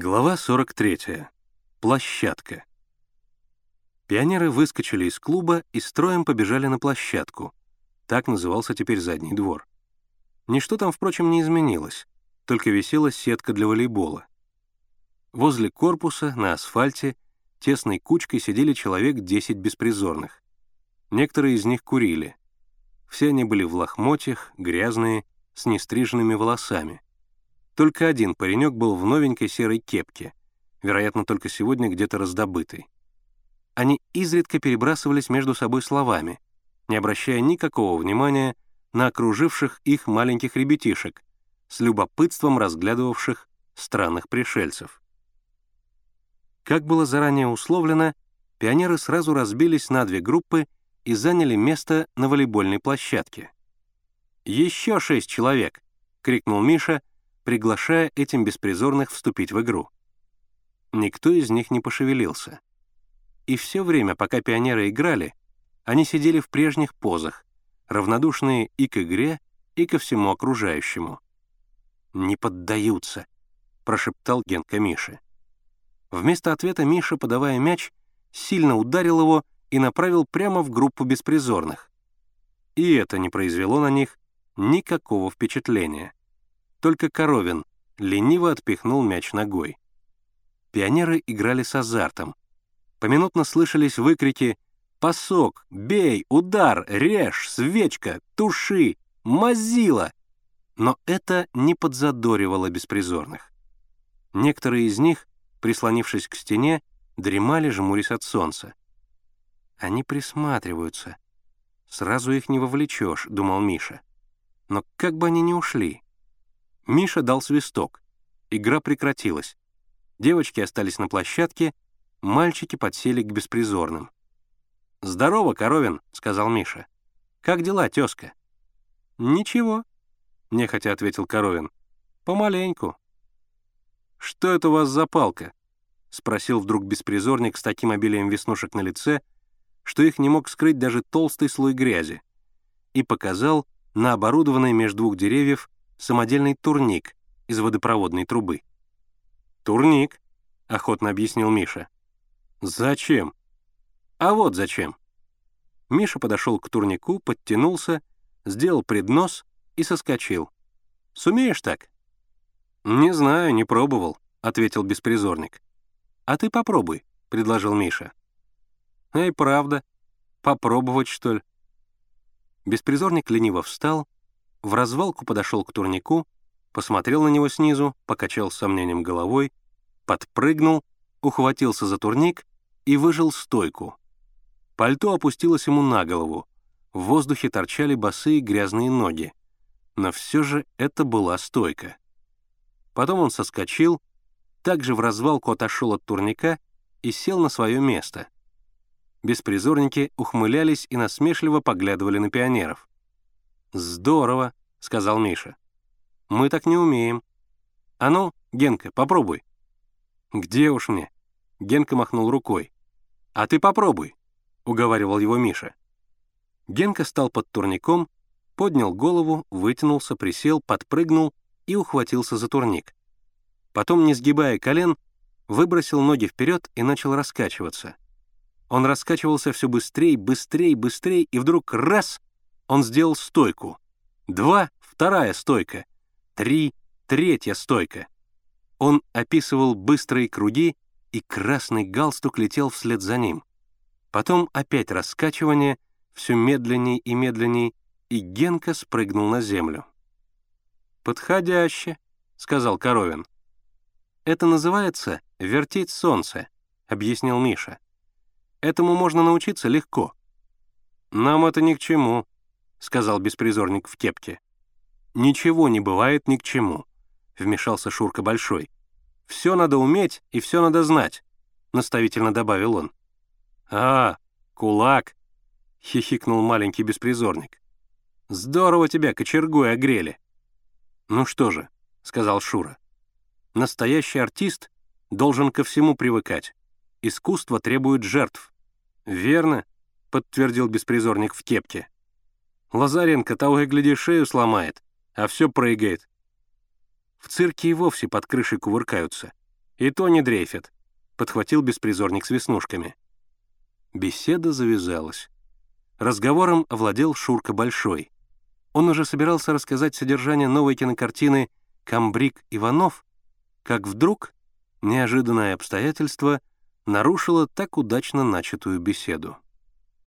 Глава 43. Площадка. Пионеры выскочили из клуба и строем побежали на площадку. Так назывался теперь задний двор. Ничто там, впрочем, не изменилось, только висела сетка для волейбола. Возле корпуса, на асфальте, тесной кучкой сидели человек 10 беспризорных. Некоторые из них курили. Все они были в лохмотьях, грязные, с нестриженными волосами — только один паренек был в новенькой серой кепке, вероятно, только сегодня где-то раздобытый. Они изредка перебрасывались между собой словами, не обращая никакого внимания на окруживших их маленьких ребятишек, с любопытством разглядывавших странных пришельцев. Как было заранее условлено, пионеры сразу разбились на две группы и заняли место на волейбольной площадке. «Еще шесть человек!» — крикнул Миша, приглашая этим беспризорных вступить в игру. Никто из них не пошевелился. И все время, пока пионеры играли, они сидели в прежних позах, равнодушные и к игре, и ко всему окружающему. «Не поддаются», — прошептал Генка Мише. Вместо ответа Миша, подавая мяч, сильно ударил его и направил прямо в группу беспризорных. И это не произвело на них никакого впечатления. Только Коровин лениво отпихнул мяч ногой. Пионеры играли с азартом. Поминутно слышались выкрики «Пасок! Бей! Удар! Режь! Свечка! Туши! Мазила!» Но это не подзадоривало беспризорных. Некоторые из них, прислонившись к стене, дремали, жмурясь от солнца. «Они присматриваются. Сразу их не вовлечешь», — думал Миша. «Но как бы они ни ушли?» Миша дал свисток. Игра прекратилась. Девочки остались на площадке, мальчики подсели к беспризорным. «Здорово, Коровин», — сказал Миша. «Как дела, тезка?» «Ничего», — нехотя ответил Коровин. «Помаленьку». «Что это у вас за палка?» — спросил вдруг беспризорник с таким обилием веснушек на лице, что их не мог скрыть даже толстый слой грязи, и показал на оборудованный между двух деревьев самодельный турник из водопроводной трубы. «Турник», — охотно объяснил Миша. «Зачем?» «А вот зачем». Миша подошел к турнику, подтянулся, сделал преднос и соскочил. «Сумеешь так?» «Не знаю, не пробовал», — ответил беспризорник. «А ты попробуй», — предложил Миша. «Эй, правда. Попробовать, что ли?» Беспризорник лениво встал, в развалку подошел к турнику, посмотрел на него снизу, покачал с сомнением головой, подпрыгнул, ухватился за турник и выжил стойку. Пальто опустилось ему на голову, в воздухе торчали босые грязные ноги. Но все же это была стойка. Потом он соскочил, также в развалку отошел от турника и сел на свое место. Беспризорники ухмылялись и насмешливо поглядывали на пионеров. «Здорово», — сказал Миша. «Мы так не умеем. А ну, Генка, попробуй». «Где уж мне?» — Генка махнул рукой. «А ты попробуй», — уговаривал его Миша. Генка стал под турником, поднял голову, вытянулся, присел, подпрыгнул и ухватился за турник. Потом, не сгибая колен, выбросил ноги вперед и начал раскачиваться. Он раскачивался все быстрее, быстрее, быстрее, и вдруг раз он сделал стойку. Два — вторая стойка. Три — третья стойка. Он описывал быстрые круги, и красный галстук летел вслед за ним. Потом опять раскачивание, все медленней и медленней, и Генка спрыгнул на землю. «Подходяще», — сказал Коровин. «Это называется вертеть солнце», — объяснил Миша. «Этому можно научиться легко». «Нам это ни к чему», — сказал беспризорник в кепке. «Ничего не бывает ни к чему», — вмешался Шурка Большой. «Все надо уметь и все надо знать», — наставительно добавил он. «А, кулак!» — хихикнул маленький беспризорник. «Здорово тебя кочергой огрели». «Ну что же», — сказал Шура, — «настоящий артист должен ко всему привыкать. Искусство требует жертв». «Верно», — подтвердил беспризорник в кепке. Лазаренко того и гляди шею сломает, а все прыгает. В цирке и вовсе под крышей кувыркаются. «И то не дрейфит», — подхватил беспризорник с веснушками. Беседа завязалась. Разговором овладел Шурка Большой. Он уже собирался рассказать содержание новой кинокартины «Камбрик Иванов», как вдруг неожиданное обстоятельство нарушило так удачно начатую беседу.